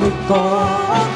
Before.